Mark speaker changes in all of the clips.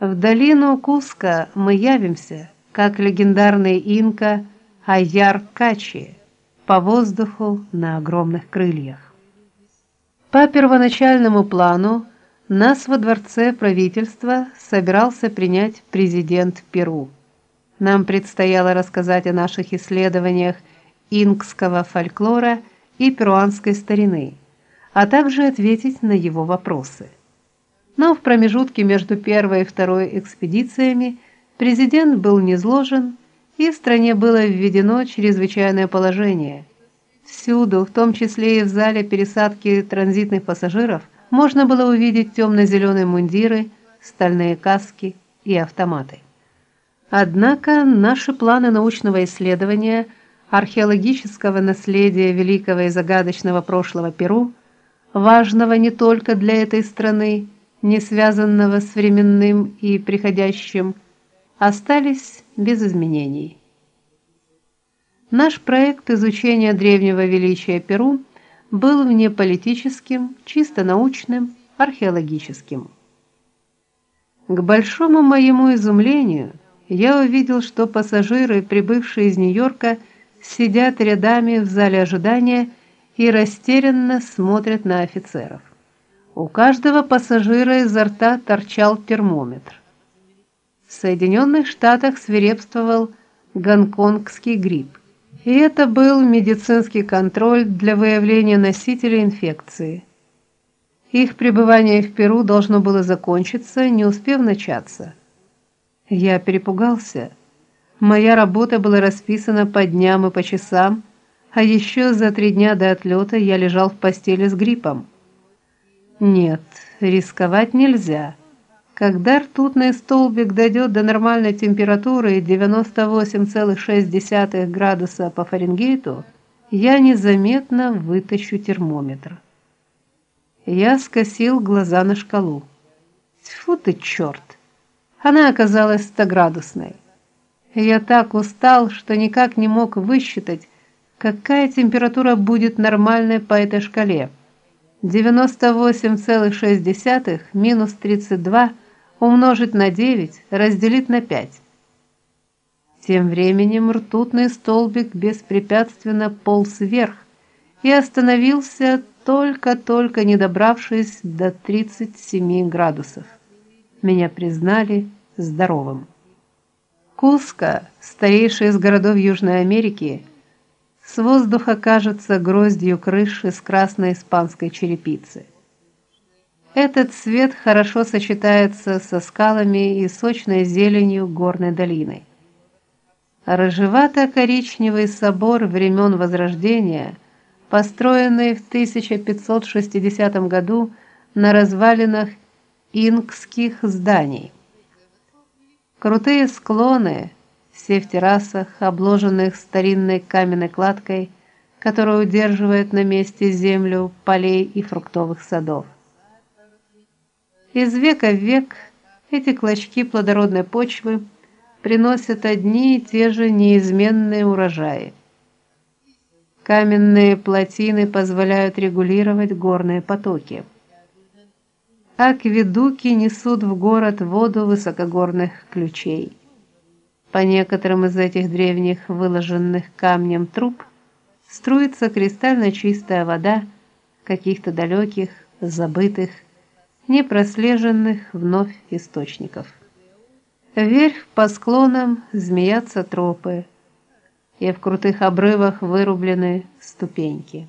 Speaker 1: В долину Куска мы явимся, как легендарный инка Аяр Качи, по воздуху на огромных крыльях. По первоначальному плану нас во дворце правительства собирался принять президент Перу. Нам предстояло рассказать о наших исследованиях инкского фольклора и перуанской старины, а также ответить на его вопросы. Но в промежутке между первой и второй экспедициями президент был низложен, и в стране было введено чрезвычайное положение. Всюду, в том числе и в зале пересадки транзитных пассажиров, можно было увидеть темно зеленые мундиры, стальные каски и автоматы. Однако наши планы научного исследования археологического наследия великого и загадочного прошлого Перу, важного не только для этой страны, не связанного с временным и приходящим, остались без изменений. Наш проект изучения древнего величия Перу был внеполитическим, чисто научным, археологическим. К большому моему изумлению, я увидел, что пассажиры, прибывшие из Нью-Йорка, сидят рядами в зале ожидания и растерянно смотрят на офицеров. У каждого пассажира изо рта торчал термометр. В Соединенных Штатах свирепствовал гонконгский грипп. И это был медицинский контроль для выявления носителей инфекции. Их пребывание в Перу должно было закончиться, не успев начаться. Я перепугался. Моя работа была расписана по дням и по часам, а еще за три дня до отлета я лежал в постели с гриппом. Нет, рисковать нельзя. Когда ртутный столбик дойдет до нормальной температуры 98,6 градуса по Фаренгейту, я незаметно вытащу термометр. Я скосил глаза на шкалу. Тьфу ты черт! Она оказалась 100-градусной. Я так устал, что никак не мог высчитать, какая температура будет нормальной по этой шкале. 98,6 минус 32 умножить на 9 разделить на 5. Тем временем ртутный столбик беспрепятственно полз вверх и остановился только-только не добравшись до 37 градусов. Меня признали здоровым. Куско, старейший из городов Южной Америки, с воздуха кажется гроздью крыш из красной испанской черепицы. Этот цвет хорошо сочетается со скалами и сочной зеленью горной долины. Рыжевато-коричневый собор времен Возрождения, построенный в 1560 году на развалинах инкских зданий. Крутые склоны, все в террасах, обложенных старинной каменной кладкой, которая удерживает на месте землю полей и фруктовых садов. Из века в век эти клочки плодородной почвы приносят одни и те же неизменные урожаи. Каменные плотины позволяют регулировать горные потоки. Акведуки несут в город воду высокогорных ключей. По некоторым из этих древних выложенных камнем труб струится кристально чистая вода каких-то далеких, забытых, непрослеженных вновь источников. Вверх по склонам змеятся тропы, и в крутых обрывах вырублены ступеньки.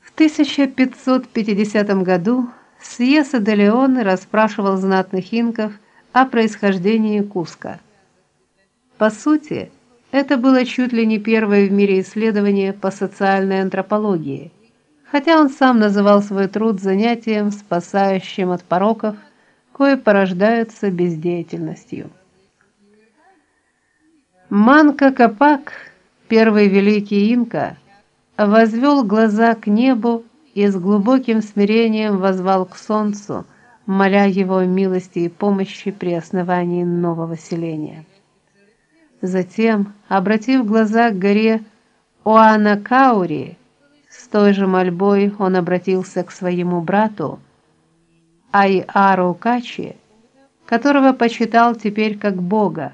Speaker 1: В 1550 году Сьеса де Леон расспрашивал знатных инков о происхождении Куска. По сути, это было чуть ли не первое в мире исследование по социальной антропологии, хотя он сам называл свой труд занятием, спасающим от пороков, кое порождаются бездеятельностью. Манка Капак, первый великий инка, возвел глаза к небу и с глубоким смирением возвал к солнцу, моля его о милости и помощи при основании нового селения. Затем, обратив глаза к горе Оанакаури, с той же мольбой он обратился к своему брату Айару Качи которого почитал теперь как бога.